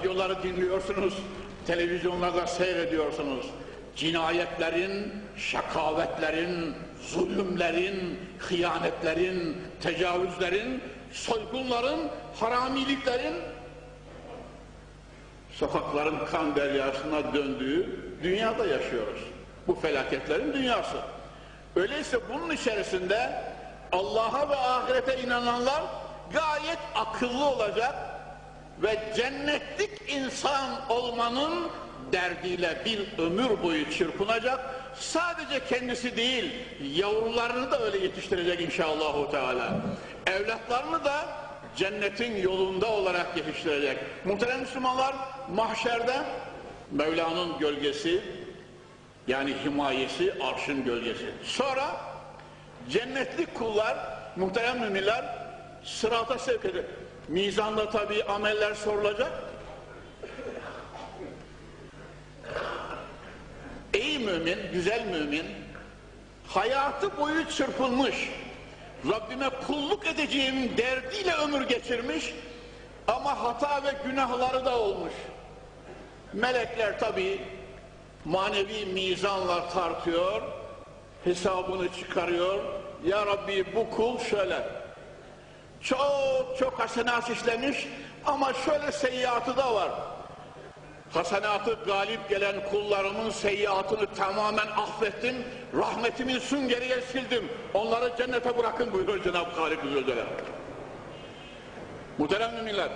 radyoları dinliyorsunuz, televizyonlarda seyrediyorsunuz. Cinayetlerin, şakavetlerin, zulümlerin, hıyanetlerin, tecavüzlerin, soygunların, haramiliklerin sokakların kan deryasına döndüğü dünyada yaşıyoruz. Bu felaketlerin dünyası. Öyleyse bunun içerisinde Allah'a ve ahirete inananlar gayet akıllı olacak ve cennetlik insan olmanın derdiyle bir ömür boyu çırpınacak. Sadece kendisi değil, yavrularını da öyle yetiştirecek inşallah Teala. Evlatlarını da cennetin yolunda olarak yetiştirecek. Muhterem Müslümanlar mahşerde Mevla'nın gölgesi yani himayesi arşın gölgesi. Sonra cennetli kullar muhterem müminler sırata sevk edilir. Mizanda tabi ameller sorulacak. Ey mümin, güzel mümin, hayatı boyu çırpılmış, Rabbime kulluk edeceğim derdiyle ömür geçirmiş ama hata ve günahları da olmuş. Melekler tabi manevi mizanla tartıyor, hesabını çıkarıyor. Ya Rabbi bu kul şöyle, çok çok hasenat işlemiş ama şöyle seyyiatı da var. Hasenatı galip gelen kullarımın seyyiatını tamamen affettim, rahmetimin süngeriye sildim. Onları cennete bırakın buyuruyor Cenab-ı Halik Zülcelal. Muhterem müminler,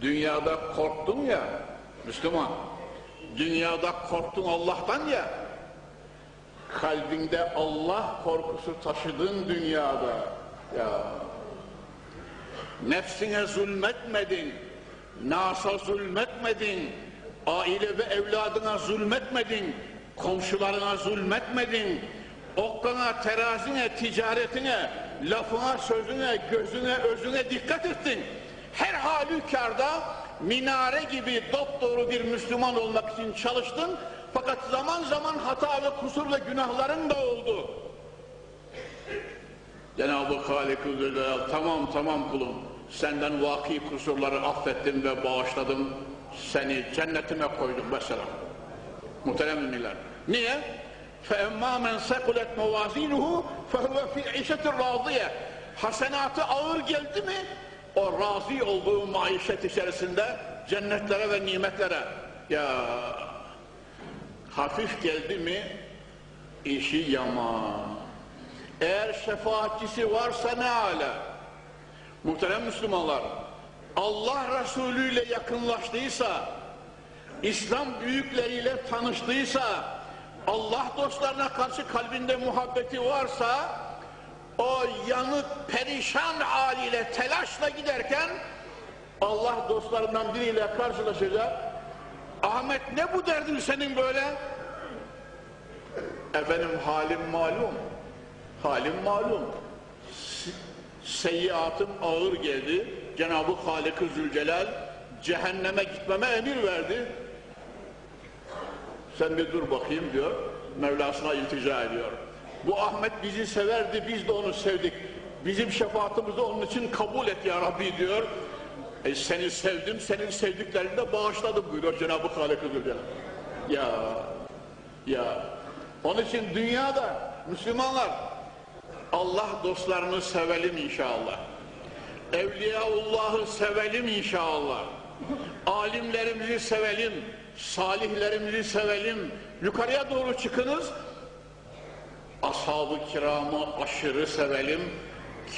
dünyada korktun ya, Müslüman, dünyada korktun Allah'tan ya, kalbinde Allah korkusu taşıdın dünyada, ya nefsine zulmetmedin, nasa zulmetmedin, aile ve evladına zulmetmedin, komşularına zulmetmedin, okkana, terazine, ticaretine, lafına, sözüne, gözüne, özüne dikkat ettin. Her halükarda minare gibi dopdoğru bir Müslüman olmak için çalıştın. Fakat zaman zaman hata ve kusur ve günahların da oldu. Cenab-ı halik tamam tamam kulum senden vaki kusurları affettim ve bağışladım seni cennetime koydum mesela muhterem müminler niye? فَاَمَّا مَنْ سَقُلَتْ مَوَازِينُهُ فَهُوَ فِي عِشَةٍ رَاضِيَةٍ hasenatı ağır geldi mi o razı olduğu maişet içerisinde cennetlere ve nimetlere ya hafif geldi mi işi yaman eğer şefaatçisi varsa ne ala? Muhterem Müslümanlar, Allah Resulü ile yakınlaştıysa, İslam büyükleriyle tanıştıysa, Allah dostlarına karşı kalbinde muhabbeti varsa, o yanık, perişan haliyle, telaşla giderken, Allah dostlarından biriyle karşılaşacak. Ahmet ne bu derdin senin böyle? Efendim halim malum halim malum. Seyyiatım ağır geldi. Cenab-ı Halik-ı Zülcelal cehenneme gitmeme emir verdi. Sen bir dur bakayım diyor. Mevlasına iltica ediyor. Bu Ahmet bizi severdi, biz de onu sevdik. Bizim şefaatimizi onun için kabul et ya Rabbi diyor. E seni sevdim, senin sevdiklerini de bağışladım buyuruyor Cenab-ı Halik-ı Zülcelal. Ya, ya. Onun için dünyada Müslümanlar Allah dostlarını sevelim inşallah. Evliyaullah'ı sevelim inşallah. Alimlerimizi sevelim, salihlerimizi sevelim. Yukarıya doğru çıkınız. Ashab-ı kiramı aşırı sevelim.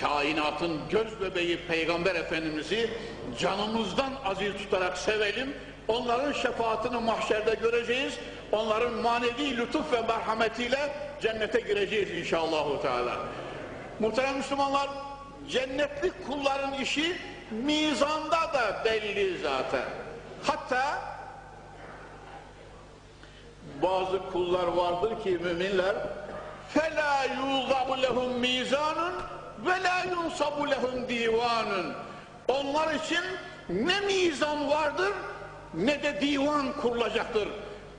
Kainatın göz bebeği Peygamber Efendimiz'i canımızdan aziz tutarak sevelim. Onların şefaatini mahşerde göreceğiz. Onların manevi lütuf ve merhametiyle cennete gireceğiz inşallah. Teala. Muhterem Müslümanlar, cennetlik kulların işi mizanda da belli zaten. Hatta bazı kullar vardır ki müminler فَلَا يُوضَعُ لَهُمْ مِيزَانٌ وَلَا يُنْصَبُ لَهُمْ divanun. Onlar için ne mizan vardır ne de divan kurulacaktır.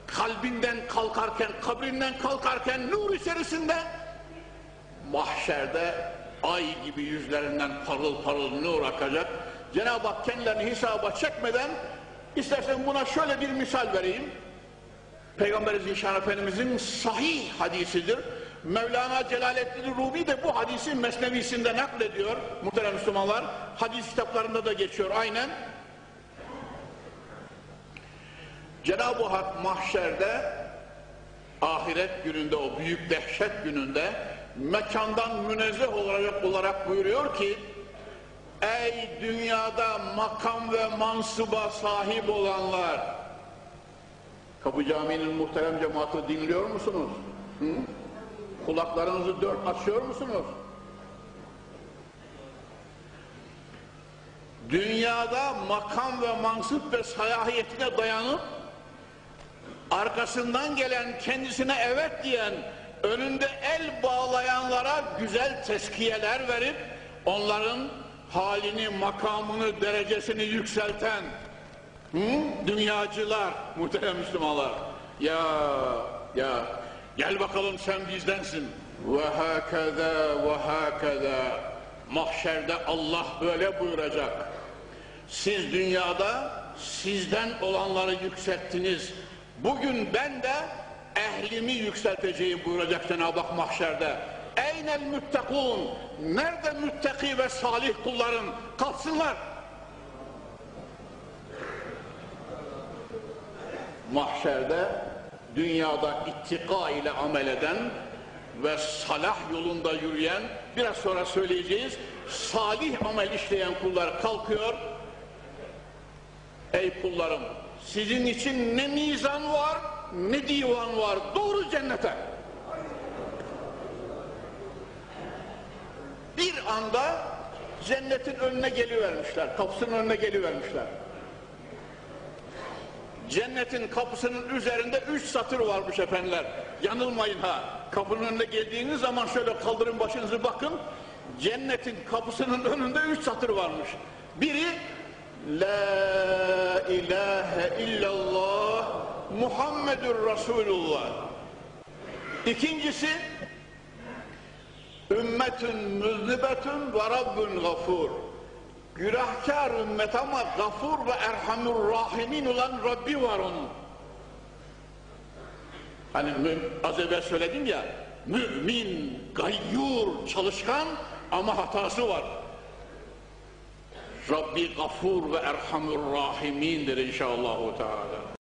Kalbinden kalkarken, kabrinden kalkarken nur içerisinde mahşerde ay gibi yüzlerinden parıl parıl nur akacak. Cenab-ı Hak kendilerini hesaba çekmeden istersen buna şöyle bir misal vereyim. Peygamber Zişan Efendimizin sahih hadisidir. Mevlana Celaleddin Rumi de bu hadisi mesnevisinde naklediyor muhterem Müslümanlar. Hadis kitaplarında da geçiyor aynen. Cenab-ı Hak mahşerde ahiret gününde o büyük dehşet gününde mekandan münezzeh olarak, olarak buyuruyor ki ey dünyada makam ve mansuba sahip olanlar Kapı Camii'nin muhterem cemaati dinliyor musunuz? Hı? Kulaklarınızı dört açıyor musunuz? Dünyada makam ve mansup ve sayahiyetine dayanıp arkasından gelen kendisine evet diyen önünde el bağlayanlara güzel teskiyeler verip onların halini, makamını, derecesini yükselten Hı? Dünyacılar, muhterem Müslümanlar. Ya, ya, gel bakalım sen bizdensin. Ve hakeza ve hakeza. Mahşerde Allah böyle buyuracak. Siz dünyada sizden olanları yükselttiniz. Bugün ben de ehlimi yükselteceğim buyuracak Cenab-ı Hak mahşerde. Eynel müttekun. Nerede müttaki ve salih kulların? Kalksınlar. mahşerde dünyada ittika ile amel eden ve salah yolunda yürüyen biraz sonra söyleyeceğiz salih amel işleyen kullar kalkıyor ey kullarım sizin için ne mizan var ne divan var doğru cennete bir anda cennetin önüne gelivermişler kapısının önüne gelivermişler Cennetin kapısının üzerinde üç satır varmış efendiler. Yanılmayın ha. Kapının önüne geldiğiniz zaman şöyle kaldırın başınızı bakın. Cennetin kapısının önünde üç satır varmış. Biri La ilahe illallah Muhammedur Resulullah. İkincisi Ümmetün müznibetün ve Rabbün gafur. Günahkar ümmet ama gafur ve erhamur rahimin olan Rabbi var onun. Hani az evvel söyledim ya, mümin, gayyur, çalışkan ama hatası var. Rabbi gafur ve erhamur rahimindir inşallah. Teala.